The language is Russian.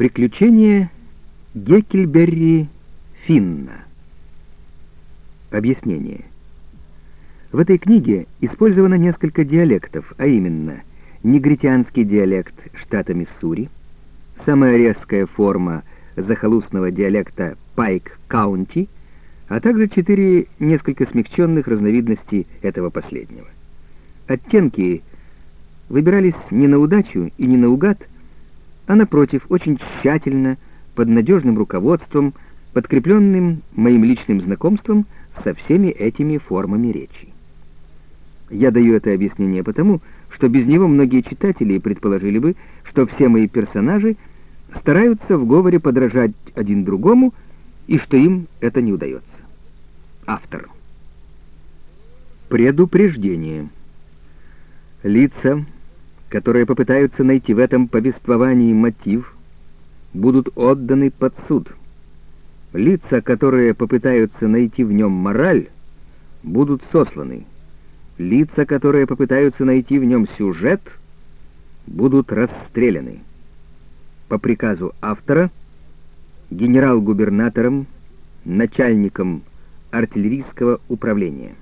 Приключения Геккельберри Финна. Объяснение. В этой книге использовано несколько диалектов, а именно негритянский диалект штата Миссури, самая резкая форма захолустного диалекта Пайк-Каунти, а также четыре несколько смягченных разновидностей этого последнего. Оттенки выбирались не на удачу и не наугад, а напротив, очень тщательно, под надежным руководством, подкрепленным моим личным знакомством со всеми этими формами речи. Я даю это объяснение потому, что без него многие читатели предположили бы, что все мои персонажи стараются в говоре подражать один другому, и что им это не удается. Автор. Предупреждение. Лица, которые попытаются найти в этом повествовании мотив, будут отданы под суд. Лица, которые попытаются найти в нем мораль, будут сосланы. Лица, которые попытаются найти в нем сюжет, будут расстреляны. По приказу автора, генерал-губернатором, начальником артиллерийского управления.